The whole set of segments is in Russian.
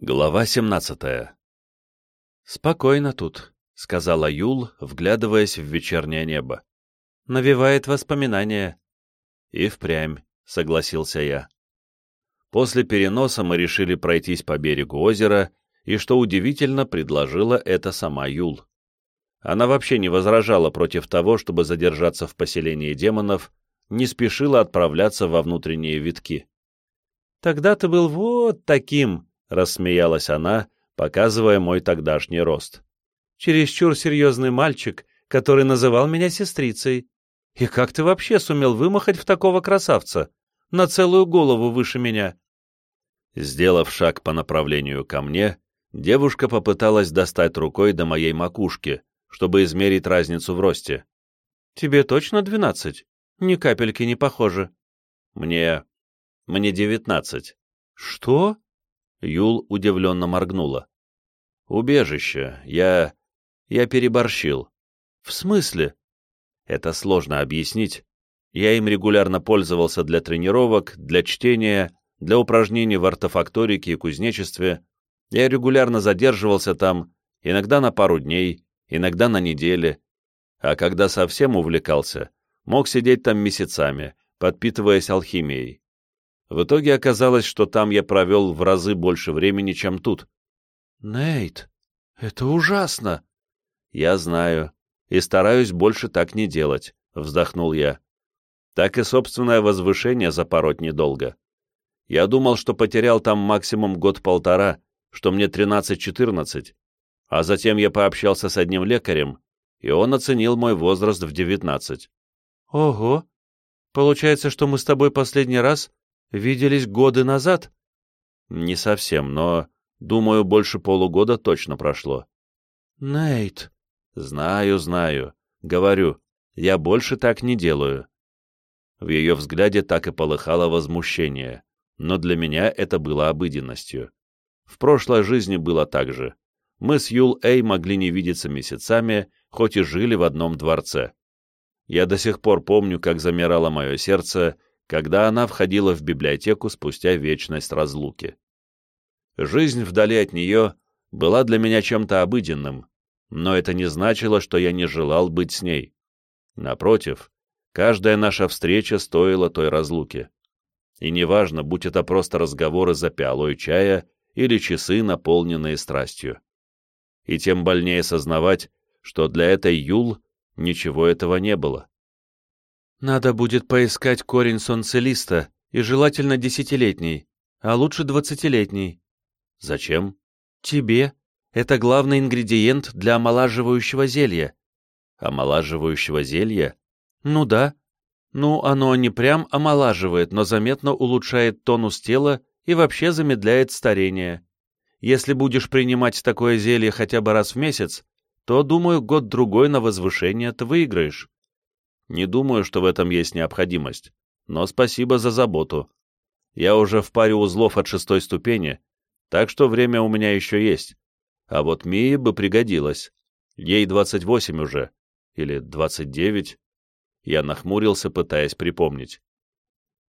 Глава 17 «Спокойно тут», — сказала Юл, вглядываясь в вечернее небо. «Навевает воспоминания». «И впрямь», — согласился я. После переноса мы решили пройтись по берегу озера, и, что удивительно, предложила это сама Юл. Она вообще не возражала против того, чтобы задержаться в поселении демонов, не спешила отправляться во внутренние витки. «Тогда ты был вот таким», рассмеялась она, показывая мой тогдашний рост. «Чересчур серьезный мальчик, который называл меня сестрицей. И как ты вообще сумел вымахать в такого красавца? На целую голову выше меня?» Сделав шаг по направлению ко мне, девушка попыталась достать рукой до моей макушки, чтобы измерить разницу в росте. «Тебе точно двенадцать? Ни капельки не похоже». «Мне... мне девятнадцать». «Что?» Юл удивленно моргнула. «Убежище. Я... я переборщил». «В смысле?» «Это сложно объяснить. Я им регулярно пользовался для тренировок, для чтения, для упражнений в артефакторике и кузнечестве. Я регулярно задерживался там, иногда на пару дней, иногда на неделе. А когда совсем увлекался, мог сидеть там месяцами, подпитываясь алхимией. В итоге оказалось, что там я провел в разы больше времени, чем тут. «Нейт, это ужасно!» «Я знаю, и стараюсь больше так не делать», — вздохнул я. Так и собственное возвышение запороть недолго. Я думал, что потерял там максимум год-полтора, что мне 13-14, а затем я пообщался с одним лекарем, и он оценил мой возраст в 19. «Ого! Получается, что мы с тобой последний раз Виделись годы назад? Не совсем, но, думаю, больше полугода точно прошло. Нейт. Знаю, знаю. Говорю, я больше так не делаю. В ее взгляде так и полыхало возмущение, но для меня это было обыденностью. В прошлой жизни было так же. Мы с Юл Эй могли не видеться месяцами, хоть и жили в одном дворце. Я до сих пор помню, как замирало мое сердце, когда она входила в библиотеку спустя вечность разлуки. Жизнь вдали от нее была для меня чем-то обыденным, но это не значило, что я не желал быть с ней. Напротив, каждая наша встреча стоила той разлуки. И неважно, будь это просто разговоры за пиалой чая или часы, наполненные страстью. И тем больнее сознавать, что для этой Юл ничего этого не было. Надо будет поискать корень солнцелиста, и желательно десятилетний, а лучше двадцатилетний. Зачем? Тебе. Это главный ингредиент для омолаживающего зелья. Омолаживающего зелья? Ну да. Ну, оно не прям омолаживает, но заметно улучшает тонус тела и вообще замедляет старение. Если будешь принимать такое зелье хотя бы раз в месяц, то, думаю, год-другой на возвышение ты выиграешь. Не думаю, что в этом есть необходимость, но спасибо за заботу. Я уже в паре узлов от шестой ступени, так что время у меня еще есть. А вот Мии бы пригодилось. Ей 28 уже. Или 29. Я нахмурился, пытаясь припомнить.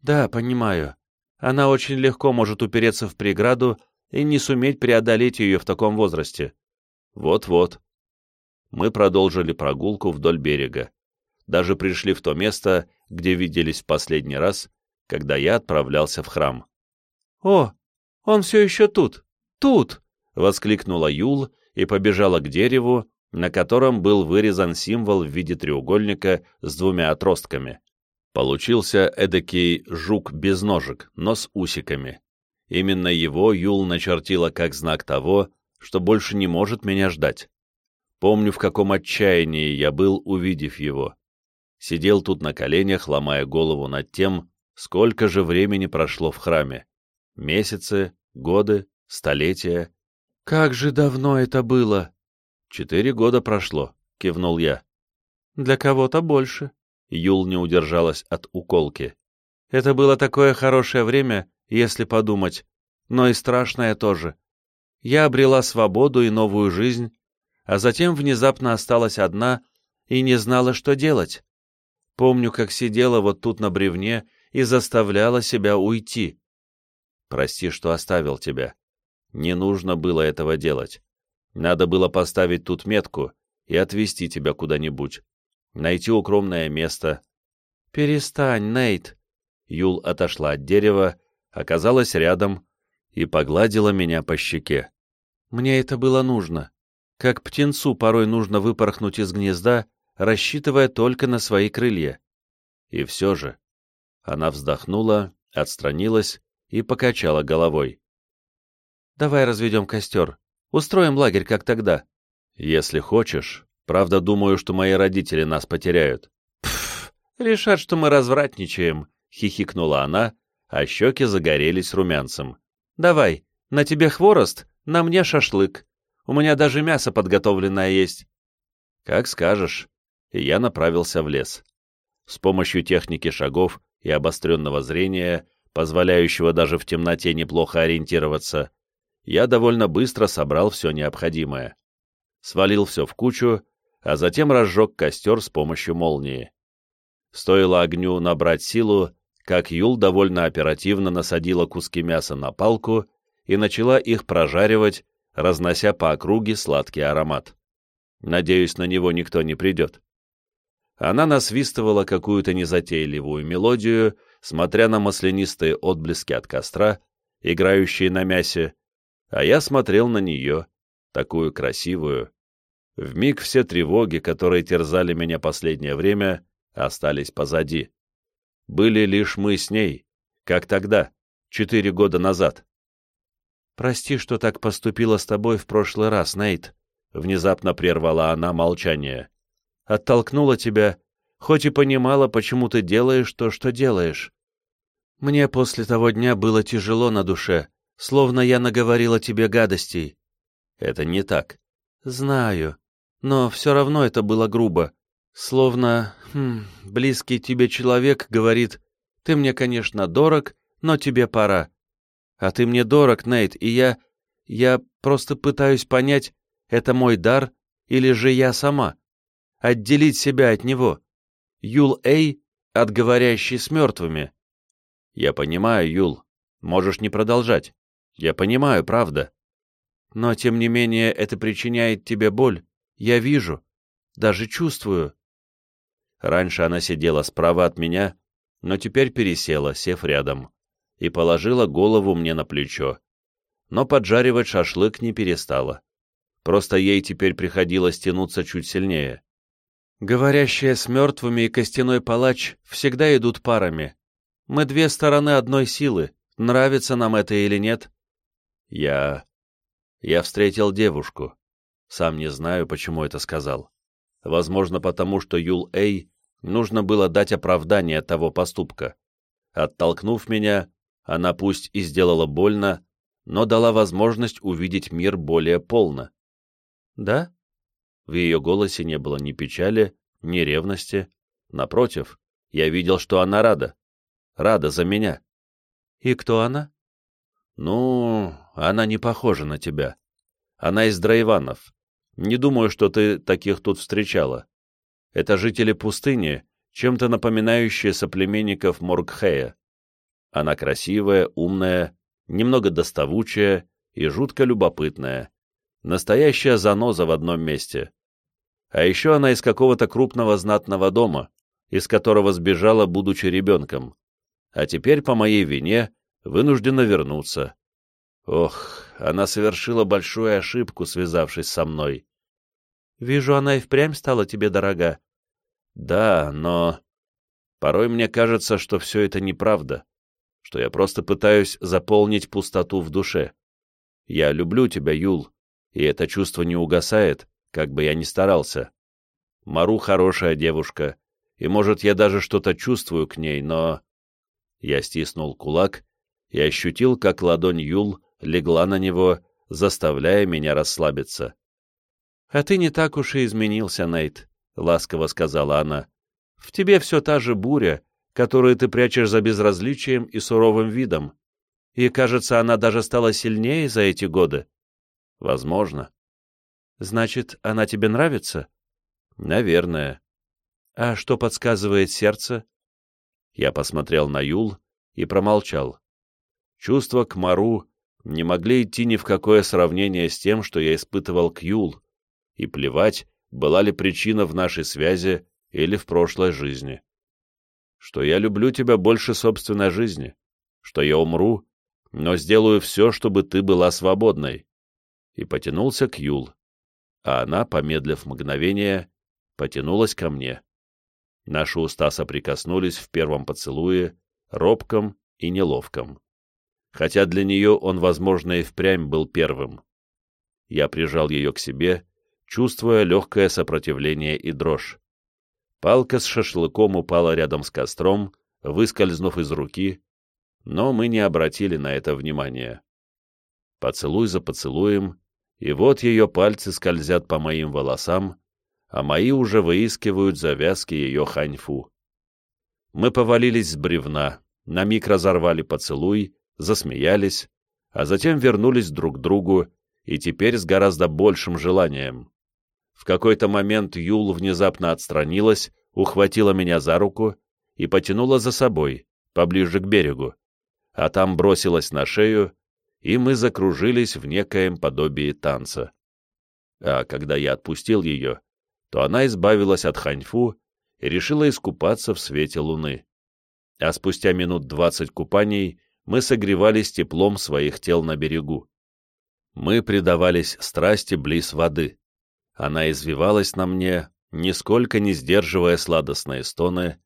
Да, понимаю. Она очень легко может упереться в преграду и не суметь преодолеть ее в таком возрасте. Вот-вот. Мы продолжили прогулку вдоль берега даже пришли в то место, где виделись в последний раз, когда я отправлялся в храм. «О, он все еще тут! Тут!» — воскликнула Юл и побежала к дереву, на котором был вырезан символ в виде треугольника с двумя отростками. Получился эдакий жук без ножек, но с усиками. Именно его Юл начертила как знак того, что больше не может меня ждать. Помню, в каком отчаянии я был, увидев его сидел тут на коленях, ломая голову над тем, сколько же времени прошло в храме. Месяцы, годы, столетия. «Как же давно это было!» «Четыре года прошло», — кивнул я. «Для кого-то больше». Юл не удержалась от уколки. «Это было такое хорошее время, если подумать, но и страшное тоже. Я обрела свободу и новую жизнь, а затем внезапно осталась одна и не знала, что делать. Помню, как сидела вот тут на бревне и заставляла себя уйти. Прости, что оставил тебя. Не нужно было этого делать. Надо было поставить тут метку и отвезти тебя куда-нибудь. Найти укромное место. «Перестань, Нейт!» Юл отошла от дерева, оказалась рядом и погладила меня по щеке. «Мне это было нужно. Как птенцу порой нужно выпорхнуть из гнезда, рассчитывая только на свои крылья. И все же. Она вздохнула, отстранилась и покачала головой. «Давай разведем костер. Устроим лагерь, как тогда». «Если хочешь. Правда, думаю, что мои родители нас потеряют». «Пф, решат, что мы развратничаем», — хихикнула она, а щеки загорелись румянцем. «Давай, на тебе хворост, на мне шашлык. У меня даже мясо подготовленное есть». «Как скажешь». И я направился в лес. С помощью техники шагов и обостренного зрения, позволяющего даже в темноте неплохо ориентироваться, я довольно быстро собрал все необходимое. Свалил все в кучу, а затем разжег костер с помощью молнии. Стоило огню набрать силу, как Юл довольно оперативно насадила куски мяса на палку и начала их прожаривать, разнося по округе сладкий аромат. Надеюсь, на него никто не придет. Она насвистывала какую-то незатейливую мелодию, смотря на маслянистые отблески от костра, играющие на мясе, а я смотрел на нее, такую красивую. Вмиг все тревоги, которые терзали меня последнее время, остались позади. Были лишь мы с ней, как тогда, четыре года назад. «Прости, что так поступила с тобой в прошлый раз, Нейт», — внезапно прервала она молчание. «Оттолкнула тебя, хоть и понимала, почему ты делаешь то, что делаешь. Мне после того дня было тяжело на душе, словно я наговорила тебе гадостей. Это не так. Знаю, но все равно это было грубо. Словно, хм, близкий тебе человек говорит, ты мне, конечно, дорог, но тебе пора. А ты мне дорог, Нейт, и я... Я просто пытаюсь понять, это мой дар или же я сама. Отделить себя от него. Юл Эй от говорящей с мертвыми. Я понимаю, Юл. Можешь не продолжать. Я понимаю, правда. Но, тем не менее, это причиняет тебе боль. Я вижу. Даже чувствую. Раньше она сидела справа от меня, но теперь пересела, сев рядом, и положила голову мне на плечо. Но поджаривать шашлык не перестала. Просто ей теперь приходилось тянуться чуть сильнее. Говорящая с мертвыми и костяной палач всегда идут парами. Мы две стороны одной силы, нравится нам это или нет. Я... Я встретил девушку. Сам не знаю, почему это сказал. Возможно, потому что Юл Эй нужно было дать оправдание того поступка. Оттолкнув меня, она пусть и сделала больно, но дала возможность увидеть мир более полно. «Да?» В ее голосе не было ни печали, ни ревности. Напротив, я видел, что она рада. Рада за меня. «И кто она?» «Ну, она не похожа на тебя. Она из Драйванов. Не думаю, что ты таких тут встречала. Это жители пустыни, чем-то напоминающие соплеменников Моргхея. Она красивая, умная, немного доставучая и жутко любопытная. Настоящая заноза в одном месте. А еще она из какого-то крупного знатного дома, из которого сбежала, будучи ребенком. А теперь, по моей вине, вынуждена вернуться. Ох, она совершила большую ошибку, связавшись со мной. Вижу, она и впрямь стала тебе дорога. Да, но... Порой мне кажется, что все это неправда, что я просто пытаюсь заполнить пустоту в душе. Я люблю тебя, Юл, и это чувство не угасает, как бы я ни старался. Мару хорошая девушка, и, может, я даже что-то чувствую к ней, но... Я стиснул кулак и ощутил, как ладонь Юл легла на него, заставляя меня расслабиться. «А ты не так уж и изменился, Нейт», — ласково сказала она. «В тебе все та же буря, которую ты прячешь за безразличием и суровым видом. И, кажется, она даже стала сильнее за эти годы». «Возможно». «Значит, она тебе нравится?» «Наверное». «А что подсказывает сердце?» Я посмотрел на Юл и промолчал. Чувства к Мару не могли идти ни в какое сравнение с тем, что я испытывал к Юл, и плевать, была ли причина в нашей связи или в прошлой жизни. Что я люблю тебя больше собственной жизни, что я умру, но сделаю все, чтобы ты была свободной. И потянулся к Юл, а она, помедлив мгновение, потянулась ко мне. Наши уста соприкоснулись в первом поцелуе, робком и неловком. Хотя для нее он, возможно, и впрямь был первым. Я прижал ее к себе, чувствуя легкое сопротивление и дрожь. Палка с шашлыком упала рядом с костром, выскользнув из руки, но мы не обратили на это внимания. Поцелуй за поцелуем, и вот ее пальцы скользят по моим волосам, а мои уже выискивают завязки ее ханьфу. Мы повалились с бревна, на миг разорвали поцелуй, засмеялись, а затем вернулись друг к другу, и теперь с гораздо большим желанием. В какой-то момент Юл внезапно отстранилась, ухватила меня за руку и потянула за собой, поближе к берегу, а там бросилась на шею, и мы закружились в некоем подобии танца. А когда я отпустил ее, то она избавилась от ханьфу и решила искупаться в свете луны. А спустя минут двадцать купаний мы согревались теплом своих тел на берегу. Мы предавались страсти близ воды. Она извивалась на мне, нисколько не сдерживая сладостные стоны,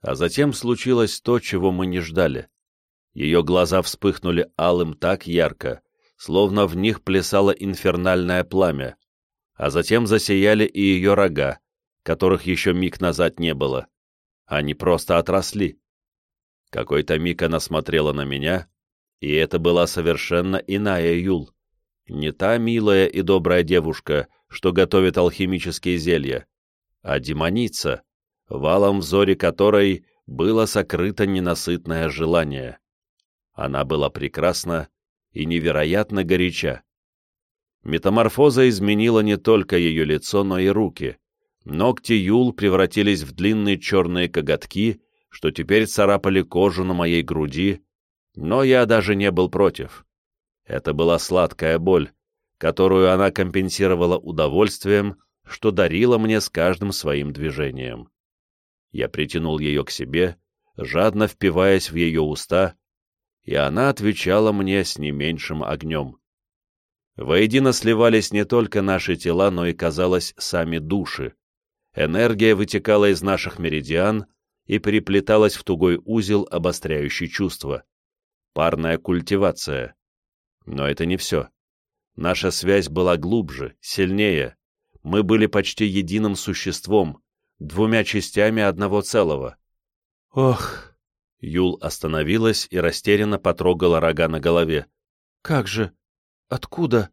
а затем случилось то, чего мы не ждали. Ее глаза вспыхнули алым так ярко, словно в них плясало инфернальное пламя, а затем засияли и ее рога, которых еще миг назад не было. Они просто отросли. Какой-то миг она смотрела на меня, и это была совершенно иная Юл. Не та милая и добрая девушка, что готовит алхимические зелья, а демоница, валом взоре которой было сокрыто ненасытное желание. Она была прекрасна и невероятно горяча. Метаморфоза изменила не только ее лицо, но и руки. Ногти Юл превратились в длинные черные коготки, что теперь царапали кожу на моей груди, но я даже не был против. Это была сладкая боль, которую она компенсировала удовольствием, что дарила мне с каждым своим движением. Я притянул ее к себе, жадно впиваясь в ее уста, и она отвечала мне с не меньшим огнем. Воедино сливались не только наши тела, но и, казалось, сами души. Энергия вытекала из наших меридиан и переплеталась в тугой узел, обостряющий чувства. Парная культивация. Но это не все. Наша связь была глубже, сильнее. Мы были почти единым существом, двумя частями одного целого. «Ох!» Юл остановилась и растерянно потрогала рога на голове. «Как же? Откуда?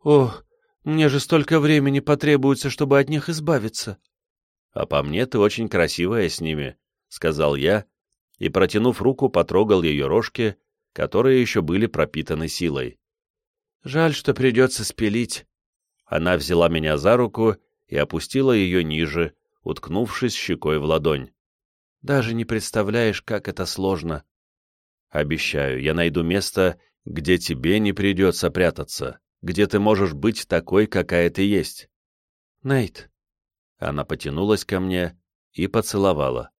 Ох, мне же столько времени потребуется, чтобы от них избавиться!» «А по мне ты очень красивая с ними», — сказал я, и, протянув руку, потрогал ее рожки, которые еще были пропитаны силой. Жаль, что придется спилить. Она взяла меня за руку и опустила ее ниже, уткнувшись щекой в ладонь. Даже не представляешь, как это сложно. Обещаю, я найду место, где тебе не придется прятаться, где ты можешь быть такой, какая ты есть. Нейт. Она потянулась ко мне и поцеловала.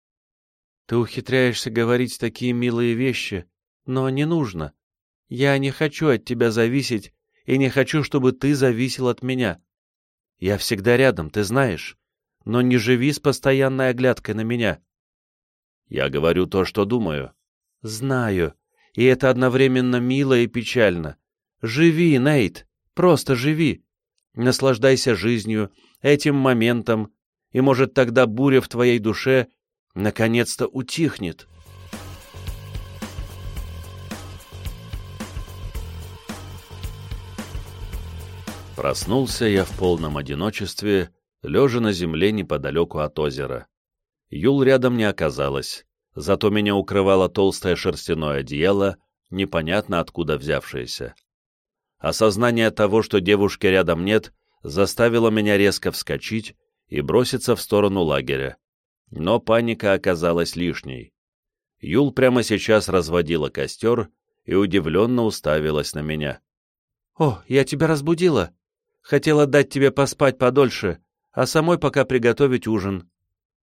Ты ухитряешься говорить такие милые вещи, но не нужно. Я не хочу от тебя зависеть и не хочу, чтобы ты зависел от меня. Я всегда рядом, ты знаешь, но не живи с постоянной оглядкой на меня. Я говорю то, что думаю. Знаю, и это одновременно мило и печально. Живи, Нейт, просто живи. Наслаждайся жизнью, этим моментом, и, может, тогда буря в твоей душе наконец-то утихнет». Проснулся я в полном одиночестве, лежа на земле неподалеку от озера. Юл рядом не оказалось, зато меня укрывало толстое шерстяное одеяло, непонятно откуда взявшееся. Осознание того, что девушки рядом нет, заставило меня резко вскочить и броситься в сторону лагеря. Но паника оказалась лишней. Юл прямо сейчас разводила костер и удивленно уставилась на меня. «О, я тебя разбудила. Хотела дать тебе поспать подольше, а самой пока приготовить ужин».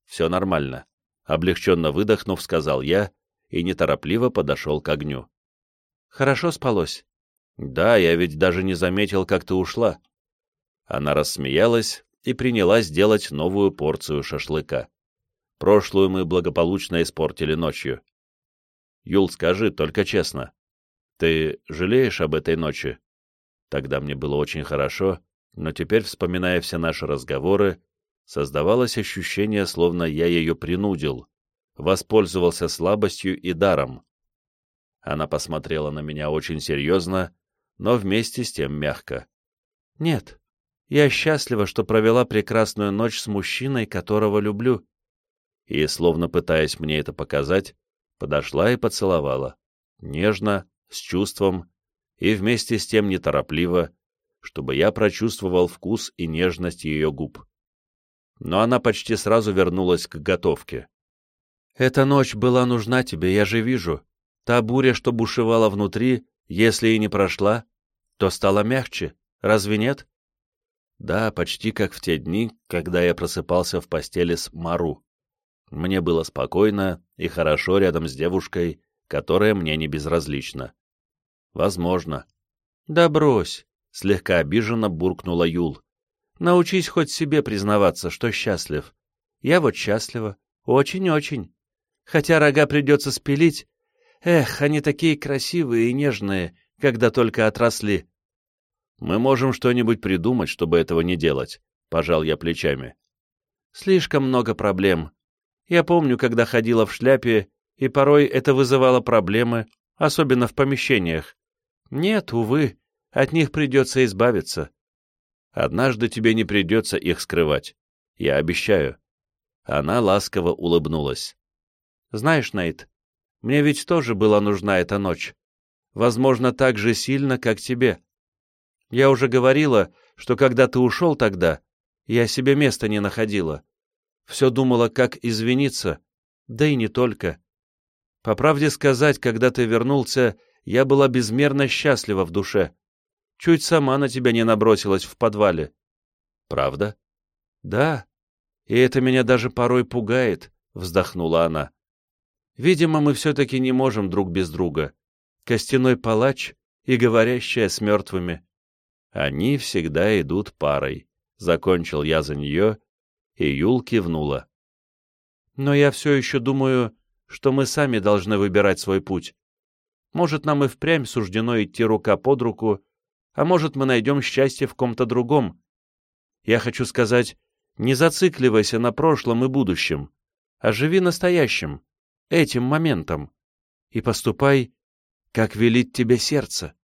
«Все нормально», — облегченно выдохнув, сказал я и неторопливо подошел к огню. «Хорошо спалось?» «Да, я ведь даже не заметил, как ты ушла». Она рассмеялась и принялась делать новую порцию шашлыка. Прошлую мы благополучно испортили ночью. Юл, скажи, только честно, ты жалеешь об этой ночи? Тогда мне было очень хорошо, но теперь, вспоминая все наши разговоры, создавалось ощущение, словно я ее принудил, воспользовался слабостью и даром. Она посмотрела на меня очень серьезно, но вместе с тем мягко. «Нет, я счастлива, что провела прекрасную ночь с мужчиной, которого люблю». И, словно пытаясь мне это показать, подошла и поцеловала. Нежно, с чувством и вместе с тем неторопливо, чтобы я прочувствовал вкус и нежность ее губ. Но она почти сразу вернулась к готовке. «Эта ночь была нужна тебе, я же вижу. Та буря, что бушевала внутри, если и не прошла, то стала мягче, разве нет?» Да, почти как в те дни, когда я просыпался в постели с Мару. Мне было спокойно и хорошо рядом с девушкой, которая мне не безразлична. Возможно. Да брось, слегка обиженно буркнула Юл. Научись хоть себе признаваться, что счастлив. Я вот счастлива. Очень-очень. Хотя рога придется спилить. Эх, они такие красивые и нежные, когда только отросли. Мы можем что-нибудь придумать, чтобы этого не делать, пожал я плечами. Слишком много проблем. Я помню, когда ходила в шляпе, и порой это вызывало проблемы, особенно в помещениях. Нет, увы, от них придется избавиться. Однажды тебе не придется их скрывать. Я обещаю. Она ласково улыбнулась. Знаешь, Нейт, мне ведь тоже была нужна эта ночь. Возможно, так же сильно, как тебе. Я уже говорила, что когда ты ушел тогда, я себе места не находила. Все думала, как извиниться, да и не только. По правде сказать, когда ты вернулся, я была безмерно счастлива в душе. Чуть сама на тебя не набросилась в подвале. Правда? Да. И это меня даже порой пугает, вздохнула она. Видимо, мы все-таки не можем друг без друга. Костяной палач и говорящая с мертвыми. Они всегда идут парой. Закончил я за нее, и Юл кивнула. Но я все еще думаю, что мы сами должны выбирать свой путь. Может, нам и впрямь суждено идти рука под руку, а может, мы найдем счастье в ком-то другом. Я хочу сказать, не зацикливайся на прошлом и будущем, а живи настоящим, этим моментом, и поступай, как велит тебе сердце.